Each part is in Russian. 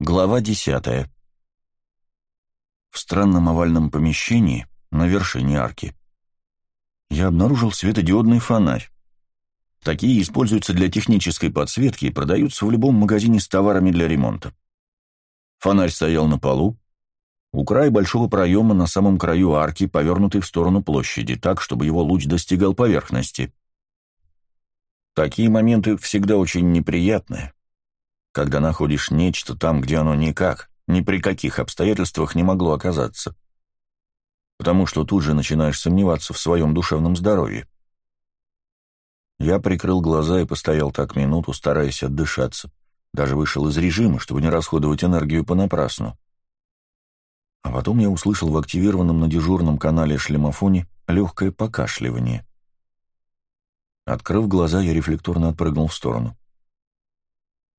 Глава десятая. В странном овальном помещении, на вершине арки, я обнаружил светодиодный фонарь. Такие используются для технической подсветки и продаются в любом магазине с товарами для ремонта. Фонарь стоял на полу, у края большого проема на самом краю арки, повернутый в сторону площади, так, чтобы его луч достигал поверхности. Такие моменты всегда очень неприятные когда находишь нечто там, где оно никак, ни при каких обстоятельствах не могло оказаться. Потому что тут же начинаешь сомневаться в своем душевном здоровье. Я прикрыл глаза и постоял так минуту, стараясь отдышаться. Даже вышел из режима, чтобы не расходовать энергию понапрасну. А потом я услышал в активированном на дежурном канале шлемофоне легкое покашливание. Открыв глаза, я рефлекторно отпрыгнул в сторону.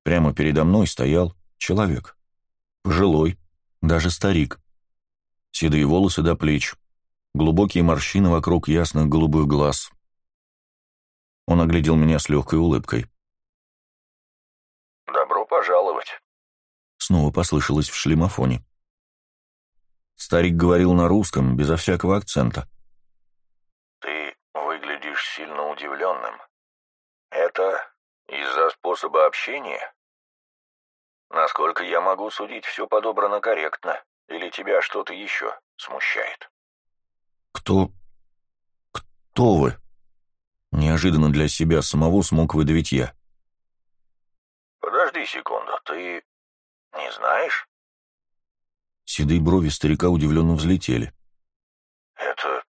Прямо передо мной стоял человек. Пожилой, даже старик. Седые волосы до плеч, глубокие морщины вокруг ясных голубых глаз. Он оглядел меня с легкой улыбкой. «Добро пожаловать», — снова послышалось в шлемофоне. Старик говорил на русском, безо всякого акцента. «Ты выглядишь сильно удивленным. Это из-за способа общения?» Насколько я могу судить, все подобрано корректно. Или тебя что-то еще смущает? Кто... кто вы? Неожиданно для себя самого смог выдавить я. Подожди секунду, ты не знаешь? Седые брови старика удивленно взлетели. Это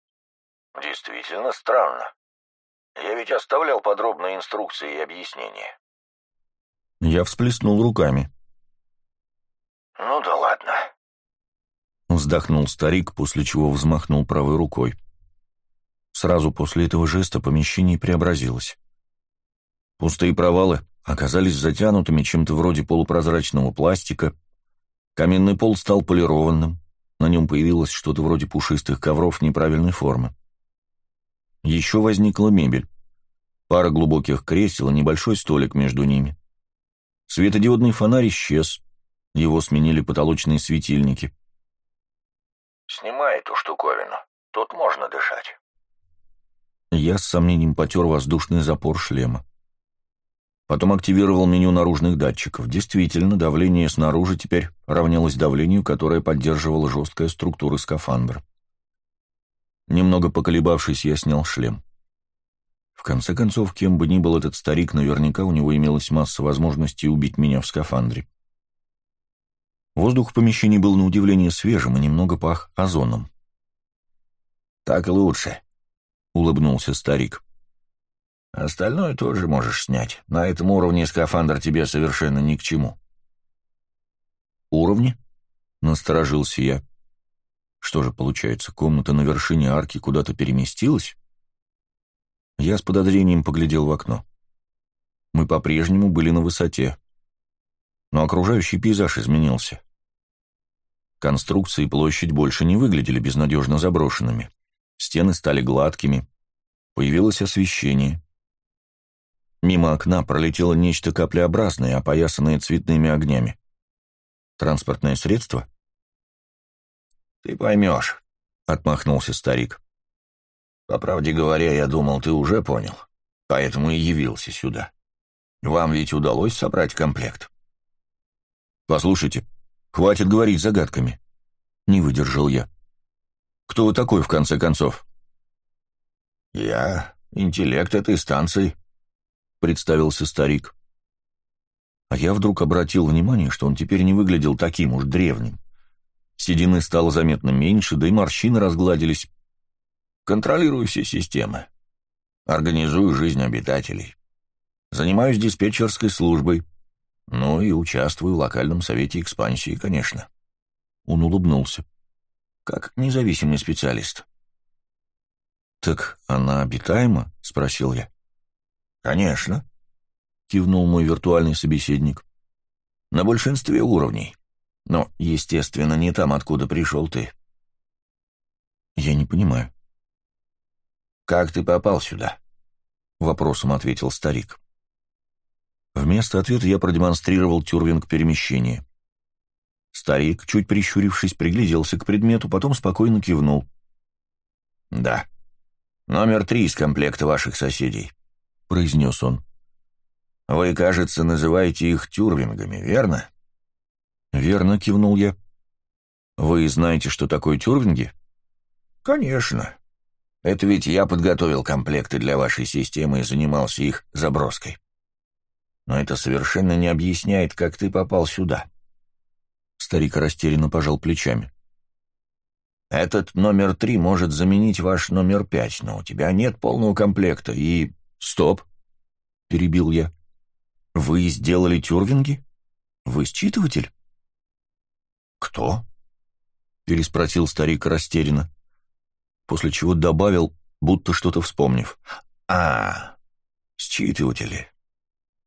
действительно странно. Я ведь оставлял подробные инструкции и объяснения. Я всплеснул руками. «Ну да ладно», — вздохнул старик, после чего взмахнул правой рукой. Сразу после этого жеста помещение преобразилось. Пустые провалы оказались затянутыми чем-то вроде полупрозрачного пластика, каменный пол стал полированным, на нем появилось что-то вроде пушистых ковров неправильной формы. Еще возникла мебель, пара глубоких кресел и небольшой столик между ними. Светодиодный фонарь исчез, его сменили потолочные светильники. «Снимай эту штуковину. Тут можно дышать». Я с сомнением потер воздушный запор шлема. Потом активировал меню наружных датчиков. Действительно, давление снаружи теперь равнялось давлению, которое поддерживала жесткая структура скафандра. Немного поколебавшись, я снял шлем. В конце концов, кем бы ни был этот старик, наверняка у него имелась масса возможностей убить меня в скафандре. Воздух в помещении был на удивление свежим и немного пах озоном. «Так лучше», — улыбнулся старик. «Остальное тоже можешь снять. На этом уровне скафандр тебе совершенно ни к чему». «Уровни?» — насторожился я. «Что же, получается, комната на вершине арки куда-то переместилась?» Я с подозрением поглядел в окно. Мы по-прежнему были на высоте. Но окружающий пейзаж изменился. Конструкции и площадь больше не выглядели безнадежно заброшенными. Стены стали гладкими. Появилось освещение. Мимо окна пролетело нечто каплеобразное, опоясанное цветными огнями. Транспортное средство? «Ты поймешь», — отмахнулся старик. «По правде говоря, я думал, ты уже понял, поэтому и явился сюда. Вам ведь удалось собрать комплект?» «Послушайте», «Хватит говорить загадками». Не выдержал я. «Кто вы такой, в конце концов?» «Я интеллект этой станции», — представился старик. А я вдруг обратил внимание, что он теперь не выглядел таким уж древним. Седины стало заметно меньше, да и морщины разгладились. «Контролирую все системы. Организую жизнь обитателей. Занимаюсь диспетчерской службой. Ну и участвую в локальном совете экспансии, конечно. Он улыбнулся. Как независимый специалист. «Так она обитаема?» — спросил я. «Конечно», — кивнул мой виртуальный собеседник. «На большинстве уровней. Но, естественно, не там, откуда пришел ты». «Я не понимаю». «Как ты попал сюда?» — вопросом ответил старик. Вместо ответа я продемонстрировал тюрвинг перемещения. Старик, чуть прищурившись, пригляделся к предмету, потом спокойно кивнул. «Да. Номер три из комплекта ваших соседей», — произнес он. «Вы, кажется, называете их тюрвингами, верно?» «Верно», — кивнул я. «Вы знаете, что такое тюрвинги?» «Конечно. Это ведь я подготовил комплекты для вашей системы и занимался их заброской. Но это совершенно не объясняет, как ты попал сюда». Старик растерянно пожал плечами. «Этот номер три может заменить ваш номер пять, но у тебя нет полного комплекта и...» «Стоп!» — перебил я. «Вы сделали тюрвинги? Вы считыватель?» «Кто?» — переспросил старик растерянно, после чего добавил, будто что-то вспомнив. «А, считыватели.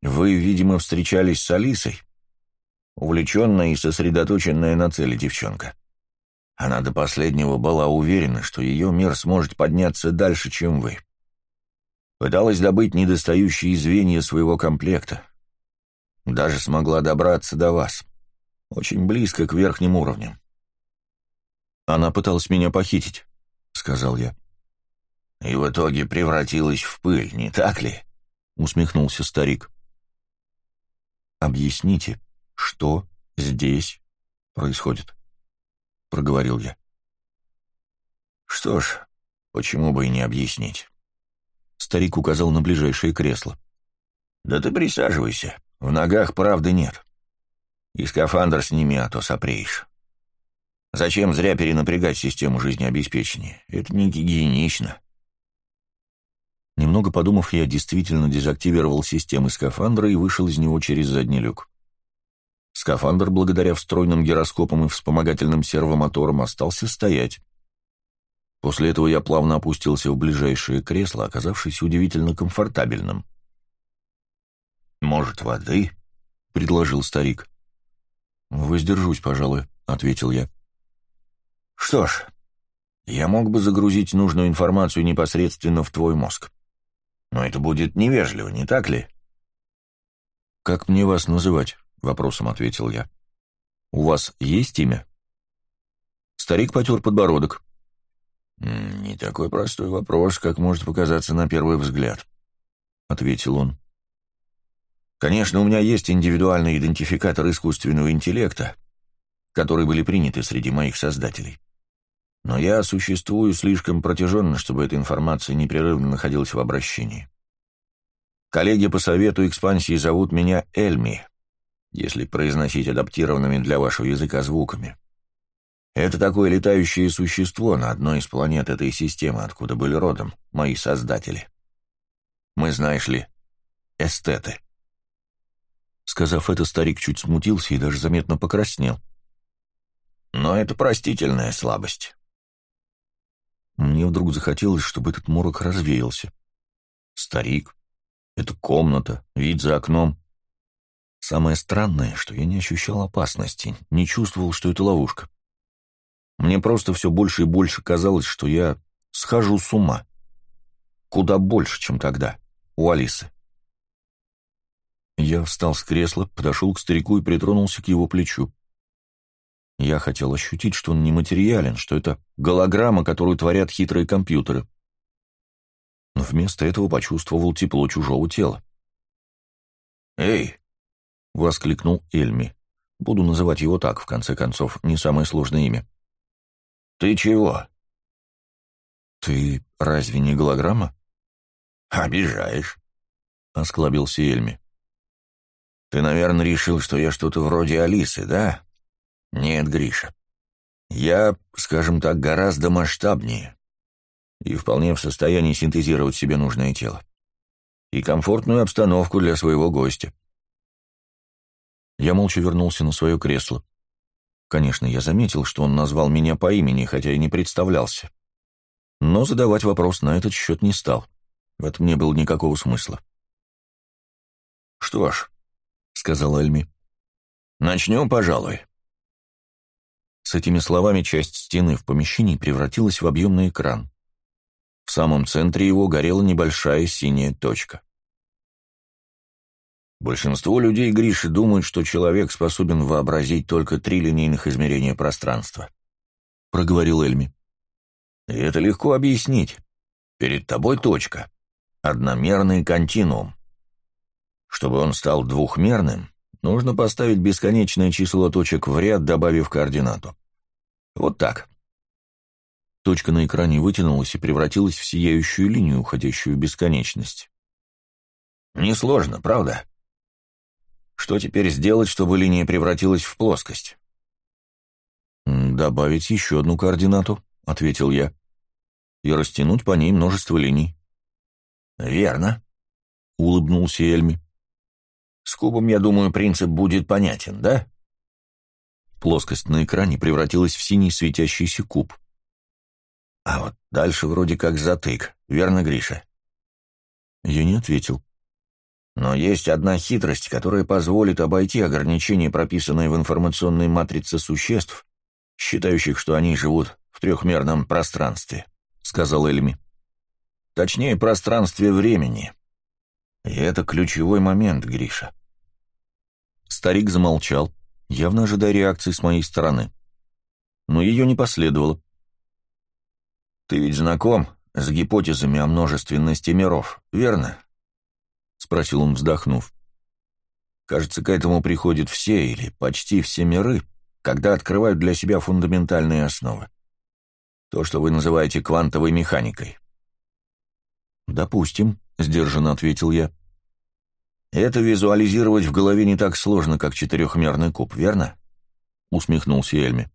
Вы, видимо, встречались с Алисой?» Увлеченная и сосредоточенная на цели девчонка. Она до последнего была уверена, что ее мир сможет подняться дальше, чем вы. Пыталась добыть недостающие звенья своего комплекта. Даже смогла добраться до вас. Очень близко к верхним уровням. «Она пыталась меня похитить», — сказал я. «И в итоге превратилась в пыль, не так ли?» — усмехнулся старик. «Объясните, что здесь происходит?» — проговорил я. «Что ж, почему бы и не объяснить?» Старик указал на ближайшее кресло. «Да ты присаживайся, в ногах правды нет. И скафандр сними, а то сопреешь. Зачем зря перенапрягать систему жизнеобеспечения? Это не гигиенично». Немного подумав, я действительно дезактивировал системы скафандра и вышел из него через задний люк. Скафандр, благодаря встроенным гироскопам и вспомогательным сервомоторам, остался стоять. После этого я плавно опустился в ближайшее кресло, оказавшись удивительно комфортабельным. «Может, воды?» — предложил старик. «Воздержусь, пожалуй», — ответил я. «Что ж, я мог бы загрузить нужную информацию непосредственно в твой мозг. Но это будет невежливо, не так ли?» «Как мне вас называть?» — вопросом ответил я. «У вас есть имя?» Старик потер подбородок. «Не такой простой вопрос, как может показаться на первый взгляд», — ответил он. «Конечно, у меня есть индивидуальный идентификатор искусственного интеллекта, которые были приняты среди моих создателей. Но я существую слишком протяженно, чтобы эта информация непрерывно находилась в обращении. Коллеги по совету экспансии зовут меня Эльми, если произносить адаптированными для вашего языка звуками. Это такое летающее существо на одной из планет этой системы, откуда были родом мои создатели. Мы, знаешь ли, эстеты. Сказав это, старик чуть смутился и даже заметно покраснел. Но это простительная слабость. Мне вдруг захотелось, чтобы этот морок развеялся. Старик, эта комната, вид за окном. Самое странное, что я не ощущал опасности, не чувствовал, что это ловушка. Мне просто все больше и больше казалось, что я схожу с ума. Куда больше, чем тогда, у Алисы. Я встал с кресла, подошел к старику и притронулся к его плечу. Я хотел ощутить, что он нематериален, что это голограмма, которую творят хитрые компьютеры. Но вместо этого почувствовал тепло чужого тела. «Эй!» — воскликнул Эльми. Буду называть его так, в конце концов, не самое сложное имя. «Ты чего?» «Ты разве не голограмма?» «Обижаешь», — осклабился Эльми. «Ты, наверное, решил, что я что-то вроде Алисы, да? Нет, Гриша. Я, скажем так, гораздо масштабнее и вполне в состоянии синтезировать себе нужное тело и комфортную обстановку для своего гостя. Я молча вернулся на свое кресло. Конечно, я заметил, что он назвал меня по имени, хотя и не представлялся. Но задавать вопрос на этот счет не стал. В этом не было никакого смысла. «Что ж», — сказал Эльми, — «начнем, пожалуй». С этими словами часть стены в помещении превратилась в объемный экран. В самом центре его горела небольшая синяя точка. Большинство людей, Гриши, думают, что человек способен вообразить только три линейных измерения пространства. Проговорил Эльми. И это легко объяснить. Перед тобой точка. Одномерный континуум. Чтобы он стал двухмерным, нужно поставить бесконечное число точек в ряд, добавив координату. Вот так. Точка на экране вытянулась и превратилась в сияющую линию, уходящую в бесконечность. Несложно, правда? Что теперь сделать, чтобы линия превратилась в плоскость? «Добавить еще одну координату», — ответил я, — «и растянуть по ней множество линий». «Верно», — улыбнулся Эльми. «С кубом, я думаю, принцип будет понятен, да?» Плоскость на экране превратилась в синий светящийся куб. «А вот дальше вроде как затык, верно, Гриша?» Я не ответил. Но есть одна хитрость, которая позволит обойти ограничения, прописанные в информационной матрице существ, считающих, что они живут в трехмерном пространстве, — сказал Эльми. Точнее, пространстве времени. И это ключевой момент, Гриша. Старик замолчал, явно ожидая реакции с моей стороны. Но ее не последовало. «Ты ведь знаком с гипотезами о множественности миров, верно?» — спросил он, вздохнув. «Кажется, к этому приходят все или почти все миры, когда открывают для себя фундаментальные основы. То, что вы называете квантовой механикой». «Допустим», — сдержанно ответил я. «Это визуализировать в голове не так сложно, как четырехмерный куб, верно?» — усмехнулся Эльми.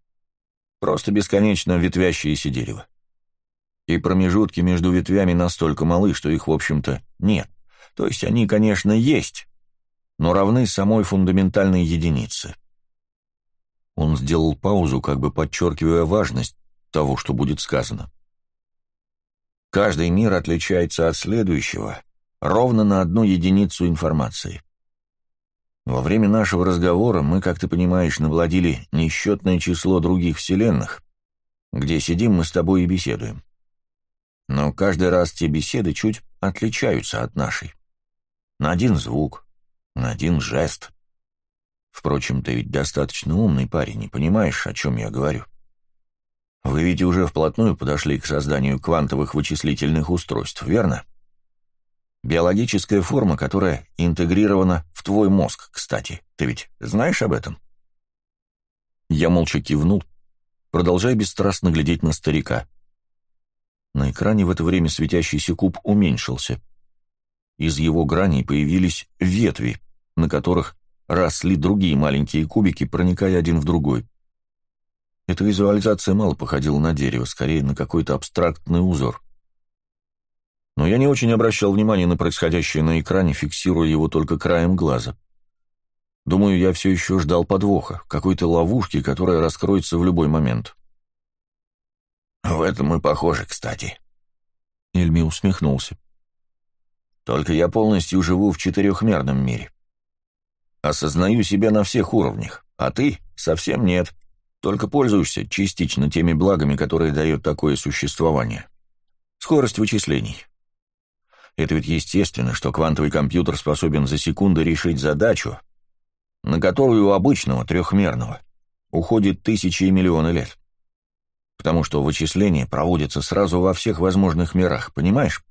«Просто бесконечно ветвящееся дерево. И промежутки между ветвями настолько малы, что их, в общем-то, нет. То есть они, конечно, есть, но равны самой фундаментальной единице. Он сделал паузу, как бы подчеркивая важность того, что будет сказано. Каждый мир отличается от следующего ровно на одну единицу информации. Во время нашего разговора мы, как ты понимаешь, навладили несчетное число других вселенных, где сидим мы с тобой и беседуем. Но каждый раз те беседы чуть отличаются от нашей. На один звук, на один жест. Впрочем, ты ведь достаточно умный парень, не понимаешь, о чем я говорю. Вы ведь уже вплотную подошли к созданию квантовых вычислительных устройств, верно? Биологическая форма, которая интегрирована в твой мозг, кстати. Ты ведь знаешь об этом? Я молча кивнул, продолжая бесстрастно глядеть на старика. На экране в это время светящийся куб уменьшился — из его граней появились ветви, на которых росли другие маленькие кубики, проникая один в другой. Эта визуализация мало походила на дерево, скорее на какой-то абстрактный узор. Но я не очень обращал внимания на происходящее на экране, фиксируя его только краем глаза. Думаю, я все еще ждал подвоха, какой-то ловушки, которая раскроется в любой момент. «В этом мы похожи, кстати», — Эльми усмехнулся. Только я полностью живу в четырехмерном мире. Осознаю себя на всех уровнях, а ты совсем нет. Только пользуешься частично теми благами, которые дает такое существование. Скорость вычислений. Это ведь естественно, что квантовый компьютер способен за секунду решить задачу, на которую у обычного трехмерного уходит тысячи и миллионы лет. Потому что вычисления проводятся сразу во всех возможных мирах, понимаешь?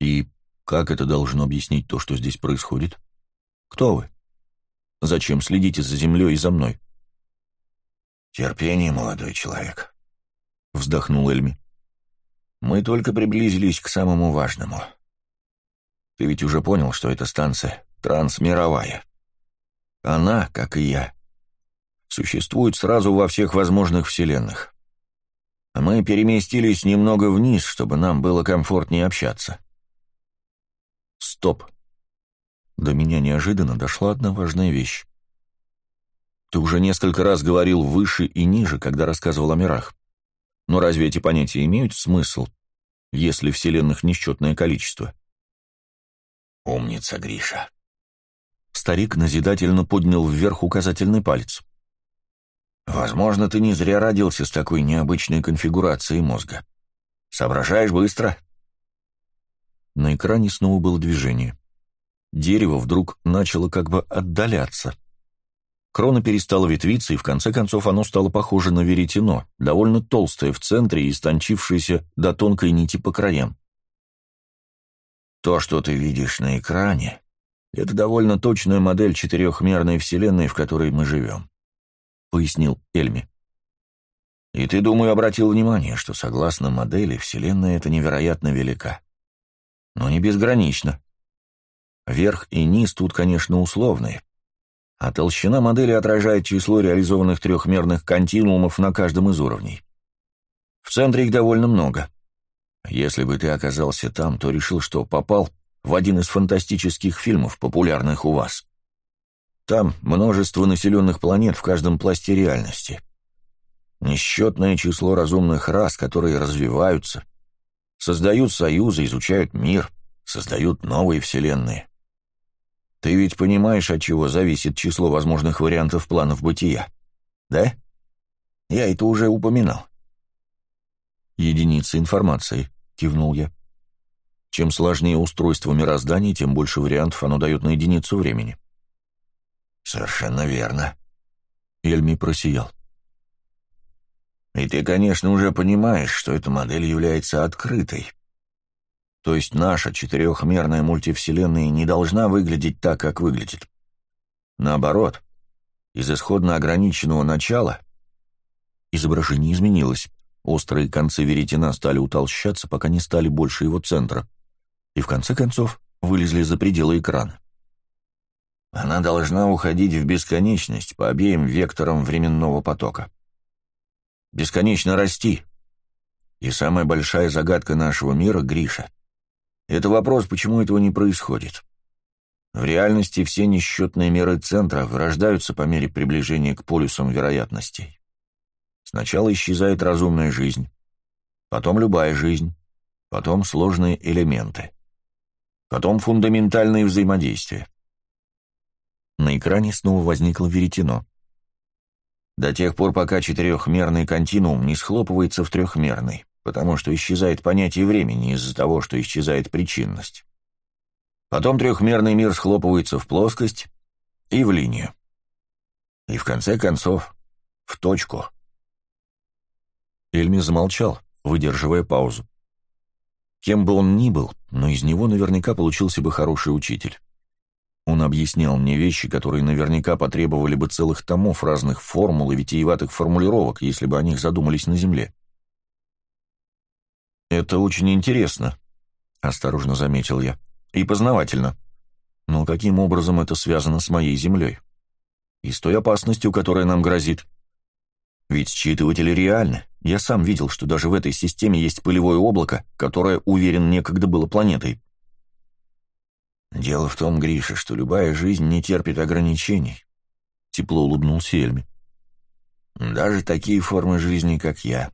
И как это должно объяснить то, что здесь происходит? Кто вы? Зачем следите за землей и за мной? Терпение, молодой человек, — вздохнул Эльми. Мы только приблизились к самому важному. Ты ведь уже понял, что эта станция трансмировая. Она, как и я, существует сразу во всех возможных вселенных. Мы переместились немного вниз, чтобы нам было комфортнее общаться. Стоп. До меня неожиданно дошла одна важная вещь. Ты уже несколько раз говорил выше и ниже, когда рассказывал о мирах. Но разве эти понятия имеют смысл, если вселенных несчетное количество? Умница, Гриша. Старик назидательно поднял вверх указательный палец. Возможно, ты не зря родился с такой необычной конфигурацией мозга. Соображаешь быстро, на экране снова было движение. дерево вдруг начало как бы отдаляться. Крона перестала ветвиться, и в конце концов оно стало похоже на веретено, довольно толстое в центре и истончившееся до тонкой нити по краям. То, что ты видишь на экране, это довольно точная модель четырехмерной вселенной, в которой мы живем, — пояснил Эльми. И ты, думаю, обратил внимание, что согласно модели вселенная эта невероятно велика. Но не безгранична. Верх и низ тут, конечно, условные, а толщина модели отражает число реализованных трехмерных континуумов на каждом из уровней. В центре их довольно много. Если бы ты оказался там, то решил, что попал в один из фантастических фильмов, популярных у вас. Там множество населенных планет в каждом пласте реальности. Несчетное число разумных рас, которые развиваются, создают союзы, изучают мир, создают новые вселенные. Ты ведь понимаешь, от чего зависит число возможных вариантов планов бытия, да? Я это уже упоминал. Единицы информации, кивнул я. Чем сложнее устройство мироздания, тем больше вариантов оно дает на единицу времени. Совершенно верно. Эльми просиял. И ты, конечно, уже понимаешь, что эта модель является открытой. То есть наша четырехмерная мультивселенная не должна выглядеть так, как выглядит. Наоборот, из исходно ограниченного начала изображение изменилось. Острые концы веретена стали утолщаться, пока не стали больше его центра. И в конце концов вылезли за пределы экрана. Она должна уходить в бесконечность по обеим векторам временного потока. Бесконечно расти. И самая большая загадка нашего мира — Гриша — это вопрос, почему этого не происходит. В реальности все несчетные меры центра вырождаются по мере приближения к полюсам вероятностей. Сначала исчезает разумная жизнь, потом любая жизнь, потом сложные элементы, потом фундаментальные взаимодействия. На экране снова возникло веретено. До тех пор, пока четырехмерный континуум не схлопывается в трехмерный потому что исчезает понятие времени из-за того, что исчезает причинность. Потом трехмерный мир схлопывается в плоскость и в линию. И в конце концов, в точку. Эльми замолчал, выдерживая паузу. Кем бы он ни был, но из него наверняка получился бы хороший учитель. Он объяснял мне вещи, которые наверняка потребовали бы целых томов разных формул и витиеватых формулировок, если бы о них задумались на Земле. «Это очень интересно», — осторожно заметил я, — «и познавательно. Но каким образом это связано с моей землей? И с той опасностью, которая нам грозит? Ведь считыватели реальны. Я сам видел, что даже в этой системе есть пылевое облако, которое, уверен, некогда было планетой». «Дело в том, Гриша, что любая жизнь не терпит ограничений», — тепло улыбнулся Эльми. «Даже такие формы жизни, как я».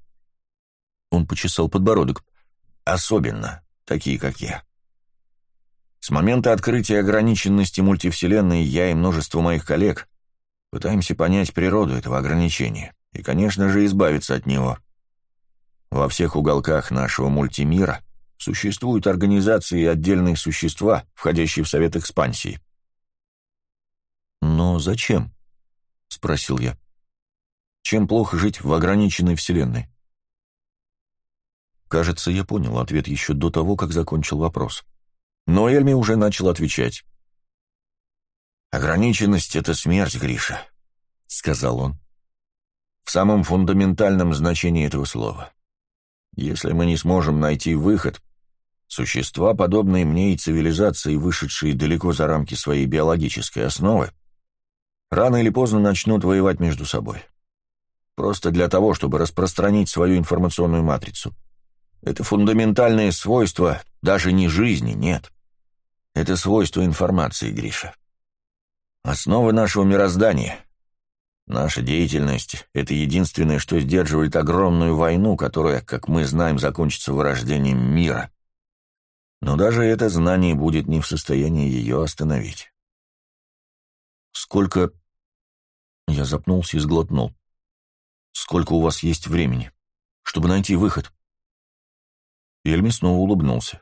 Он почесал подбородок. Особенно такие, как я. С момента открытия ограниченности мультивселенной я и множество моих коллег пытаемся понять природу этого ограничения и, конечно же, избавиться от него. Во всех уголках нашего мультимира существуют организации и отдельные существа, входящие в Совет Экспансии. «Но зачем?» — спросил я. «Чем плохо жить в ограниченной вселенной?» Кажется, я понял ответ еще до того, как закончил вопрос. Но Эльми уже начал отвечать. «Ограниченность — это смерть, Гриша», — сказал он. «В самом фундаментальном значении этого слова. Если мы не сможем найти выход, существа, подобные мне и цивилизации, вышедшие далеко за рамки своей биологической основы, рано или поздно начнут воевать между собой. Просто для того, чтобы распространить свою информационную матрицу». Это фундаментальное свойство даже не жизни, нет. Это свойство информации, Гриша. Основа нашего мироздания. Наша деятельность — это единственное, что сдерживает огромную войну, которая, как мы знаем, закончится вырождением мира. Но даже это знание будет не в состоянии ее остановить. «Сколько...» Я запнулся и сглотнул. «Сколько у вас есть времени, чтобы найти выход?» Эльми снова улыбнулся.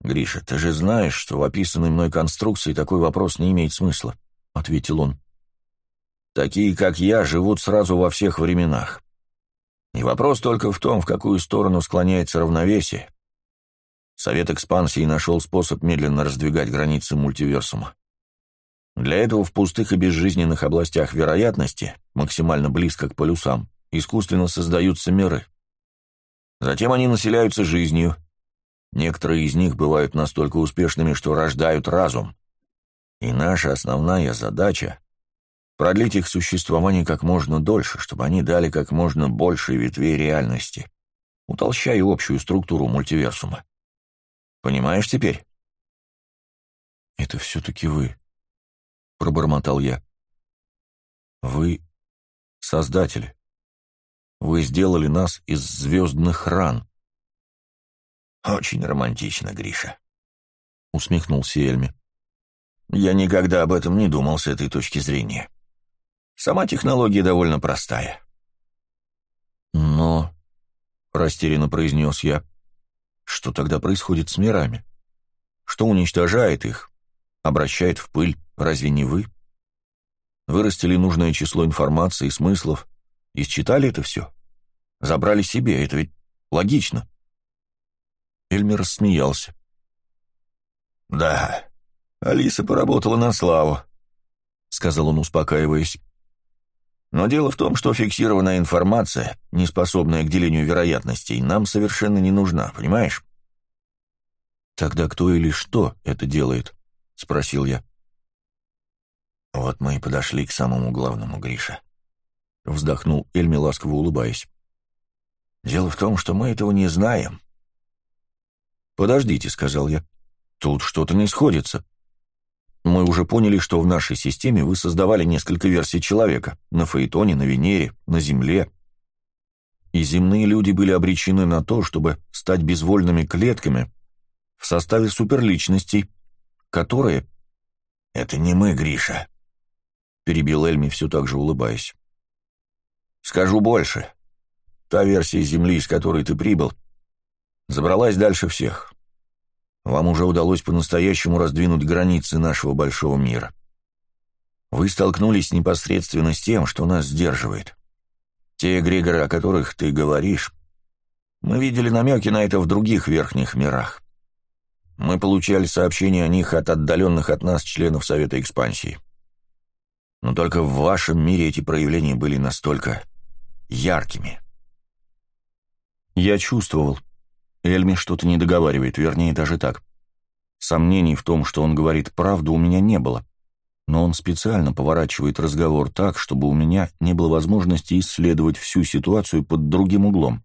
«Гриша, ты же знаешь, что в описанной мной конструкции такой вопрос не имеет смысла», — ответил он. «Такие, как я, живут сразу во всех временах. И вопрос только в том, в какую сторону склоняется равновесие. Совет экспансии нашел способ медленно раздвигать границы мультиверсума. Для этого в пустых и безжизненных областях вероятности, максимально близко к полюсам, искусственно создаются миры. Затем они населяются жизнью. Некоторые из них бывают настолько успешными, что рождают разум. И наша основная задача — продлить их существование как можно дольше, чтобы они дали как можно больше ветвей реальности, утолщая общую структуру мультиверсума. Понимаешь теперь? «Это все-таки вы», — пробормотал я. «Вы — создатели. Вы сделали нас из звездных ран». «Очень романтично, Гриша», — усмехнулся Эльми. «Я никогда об этом не думал с этой точки зрения. Сама технология довольно простая». «Но...» — растерянно произнес я. «Что тогда происходит с мирами? Что уничтожает их? Обращает в пыль? Разве не вы? Вырастили нужное число информации и смыслов, и считали это все? Забрали себе, это ведь логично». Эльмер рассмеялся. «Да, Алиса поработала на славу», — сказал он, успокаиваясь. «Но дело в том, что фиксированная информация, не способная к делению вероятностей, нам совершенно не нужна, понимаешь?» «Тогда кто или что это делает?» — спросил я. «Вот мы и подошли к самому главному, Гриша», — вздохнул Эльми, ласково улыбаясь. «Дело в том, что мы этого не знаем. «Подождите», — сказал я. «Тут что-то не сходится. Мы уже поняли, что в нашей системе вы создавали несколько версий человека. На Фаэтоне, на Венере, на Земле. И земные люди были обречены на то, чтобы стать безвольными клетками в составе суперличностей, которые...» «Это не мы, Гриша», — перебил Эльми, все так же улыбаясь. «Скажу больше. Та версия Земли, из которой ты прибыл, забралась дальше всех. Вам уже удалось по-настоящему раздвинуть границы нашего большого мира. Вы столкнулись непосредственно с тем, что нас сдерживает. Те эгрегоры, о которых ты говоришь, мы видели намеки на это в других верхних мирах. Мы получали сообщения о них от отдаленных от нас членов Совета Экспансии. Но только в вашем мире эти проявления были настолько яркими. Я чувствовал, Эльми что-то не договаривает, вернее, даже так. Сомнений в том, что он говорит правду, у меня не было. Но он специально поворачивает разговор так, чтобы у меня не было возможности исследовать всю ситуацию под другим углом.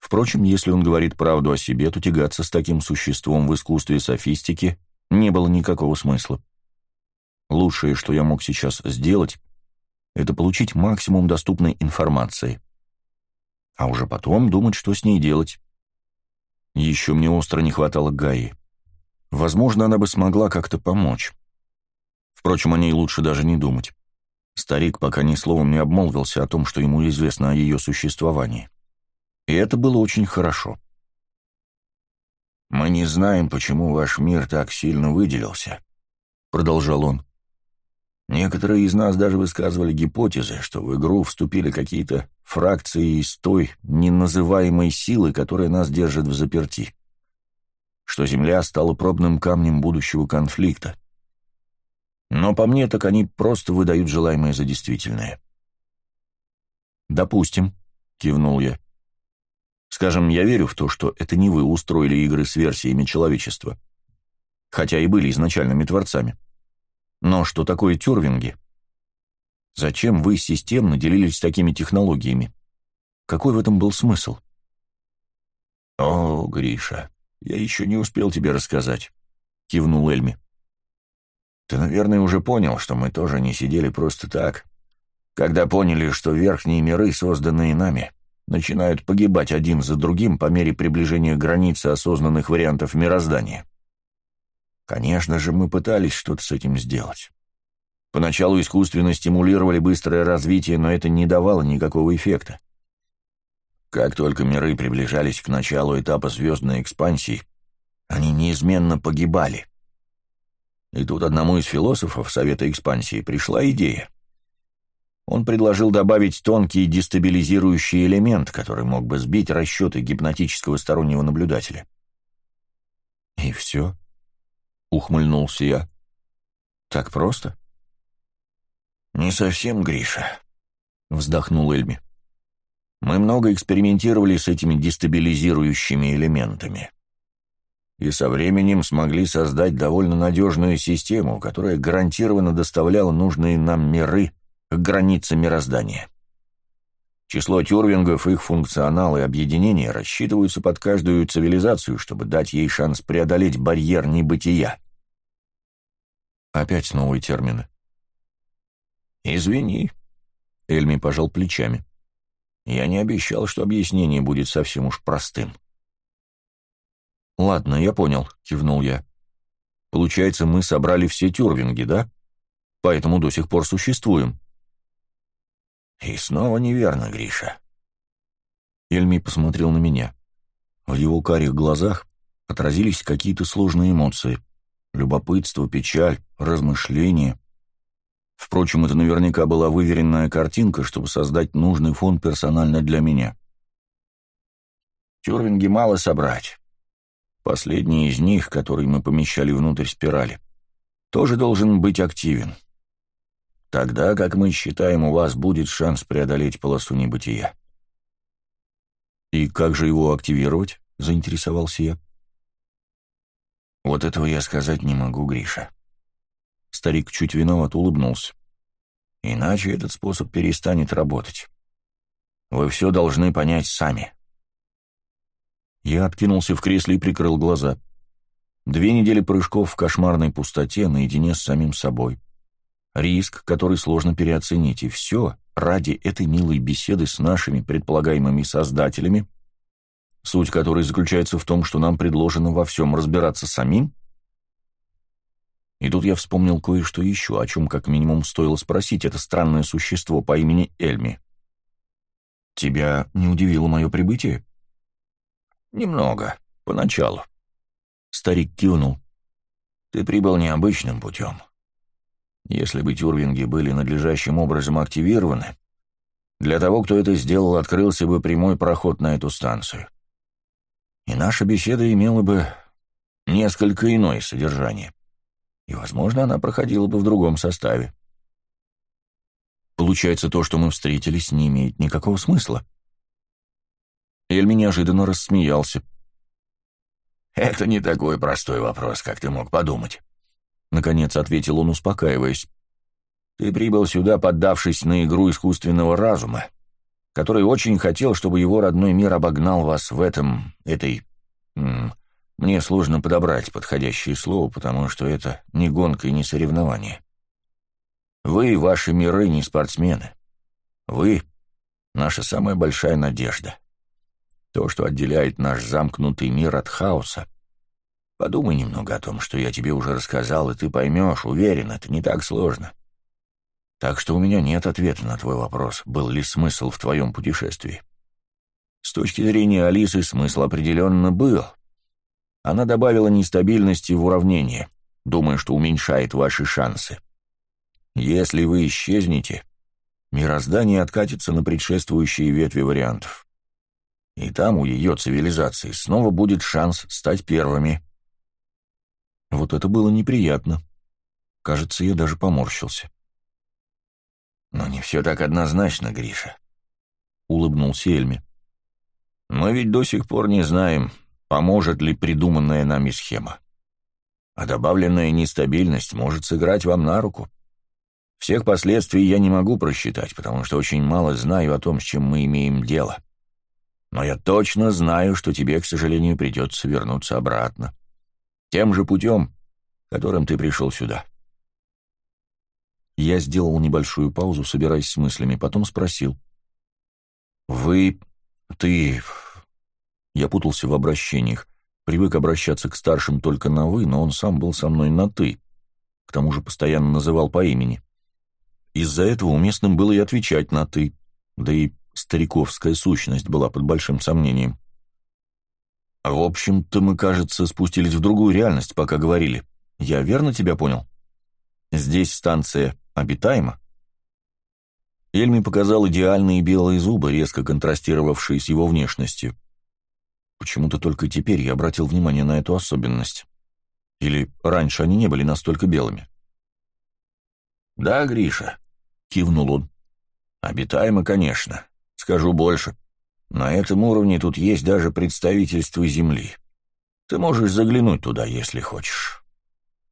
Впрочем, если он говорит правду о себе, то тягаться с таким существом в искусстве софистики не было никакого смысла. Лучшее, что я мог сейчас сделать, это получить максимум доступной информации. А уже потом думать, что с ней делать. Еще мне остро не хватало Гаи. Возможно, она бы смогла как-то помочь. Впрочем, о ней лучше даже не думать. Старик пока ни словом не обмолвился о том, что ему известно о ее существовании. И это было очень хорошо. «Мы не знаем, почему ваш мир так сильно выделился», — продолжал он. Некоторые из нас даже высказывали гипотезы, что в игру вступили какие-то фракции из той неназываемой силы, которая нас держит в заперти. Что Земля стала пробным камнем будущего конфликта. Но по мне, так они просто выдают желаемое за действительное. «Допустим», — кивнул я. «Скажем, я верю в то, что это не вы устроили игры с версиями человечества, хотя и были изначальными творцами. Но что такое тюрвинги? Зачем вы системно делились такими технологиями? Какой в этом был смысл? «О, Гриша, я еще не успел тебе рассказать», — кивнул Эльми. «Ты, наверное, уже понял, что мы тоже не сидели просто так, когда поняли, что верхние миры, созданные нами, начинают погибать один за другим по мере приближения границы осознанных вариантов мироздания. Конечно же, мы пытались что-то с этим сделать. Поначалу искусственно стимулировали быстрое развитие, но это не давало никакого эффекта. Как только миры приближались к началу этапа звездной экспансии, они неизменно погибали. И тут одному из философов Совета экспансии пришла идея. Он предложил добавить тонкий дестабилизирующий элемент, который мог бы сбить расчеты гипнотического стороннего наблюдателя. «И все?» — ухмыльнулся я. «Так просто?» «Не совсем, Гриша», — вздохнул Эльми. «Мы много экспериментировали с этими дестабилизирующими элементами. И со временем смогли создать довольно надежную систему, которая гарантированно доставляла нужные нам миры к границе мироздания. Число тюрвингов, их функционал и объединение рассчитываются под каждую цивилизацию, чтобы дать ей шанс преодолеть барьер небытия. Опять новые термины. «Извини», — Эльми пожал плечами. «Я не обещал, что объяснение будет совсем уж простым». «Ладно, я понял», — кивнул я. «Получается, мы собрали все тюрвинги, да? Поэтому до сих пор существуем». «И снова неверно, Гриша». Эльми посмотрел на меня. В его карих глазах отразились какие-то сложные эмоции. Любопытство, печаль, размышления. Впрочем, это наверняка была выверенная картинка, чтобы создать нужный фон персонально для меня. «Тюрвинги мало собрать. Последний из них, который мы помещали внутрь спирали, тоже должен быть активен. Тогда, как мы считаем, у вас будет шанс преодолеть полосу небытия. «И как же его активировать?» — заинтересовался я. «Вот этого я сказать не могу, Гриша». Старик чуть виноват улыбнулся. «Иначе этот способ перестанет работать. Вы все должны понять сами». Я откинулся в кресле и прикрыл глаза. Две недели прыжков в кошмарной пустоте наедине с самим собой риск, который сложно переоценить, и все ради этой милой беседы с нашими предполагаемыми создателями, суть которой заключается в том, что нам предложено во всем разбираться самим? И тут я вспомнил кое-что еще, о чем как минимум стоило спросить это странное существо по имени Эльми. «Тебя не удивило мое прибытие?» «Немного, поначалу». Старик кивнул. «Ты прибыл необычным путем». Если бы тюрвинги были надлежащим образом активированы, для того, кто это сделал, открылся бы прямой проход на эту станцию. И наша беседа имела бы несколько иное содержание. И, возможно, она проходила бы в другом составе. Получается, то, что мы встретились, не имеет никакого смысла. Эльми неожиданно рассмеялся. «Это не такой простой вопрос, как ты мог подумать. Наконец ответил он, успокаиваясь. «Ты прибыл сюда, поддавшись на игру искусственного разума, который очень хотел, чтобы его родной мир обогнал вас в этом, этой... мне сложно подобрать подходящее слово, потому что это не гонка и не соревнование. Вы ваши миры не спортсмены. Вы — наша самая большая надежда. То, что отделяет наш замкнутый мир от хаоса, Подумай немного о том, что я тебе уже рассказал, и ты поймешь, уверен, это не так сложно. Так что у меня нет ответа на твой вопрос, был ли смысл в твоем путешествии. С точки зрения Алисы смысл определенно был. Она добавила нестабильности в уравнение, думая, что уменьшает ваши шансы. Если вы исчезнете, мироздание откатится на предшествующие ветви вариантов. И там у ее цивилизации снова будет шанс стать первыми. Вот это было неприятно. Кажется, я даже поморщился. «Но не все так однозначно, Гриша», — улыбнулся Эльми. «Мы ведь до сих пор не знаем, поможет ли придуманная нами схема. А добавленная нестабильность может сыграть вам на руку. Всех последствий я не могу просчитать, потому что очень мало знаю о том, с чем мы имеем дело. Но я точно знаю, что тебе, к сожалению, придется вернуться обратно. Тем же путем, которым ты пришел сюда. Я сделал небольшую паузу, собираясь с мыслями, потом спросил. «Вы... ты...» Я путался в обращениях, привык обращаться к старшим только на «вы», но он сам был со мной на «ты», к тому же постоянно называл по имени. Из-за этого уместным было и отвечать на «ты», да и стариковская сущность была под большим сомнением. В общем-то, мы, кажется, спустились в другую реальность, пока говорили. Я верно тебя понял? Здесь станция обитаема? Эльми показал идеальные белые зубы, резко контрастировавшие с его внешностью. Почему-то только теперь я обратил внимание на эту особенность. Или раньше они не были настолько белыми. «Да, Гриша», — кивнул он. «Обитаемо, конечно. Скажу больше. На этом уровне тут есть даже представительство Земли. Ты можешь заглянуть туда, если хочешь».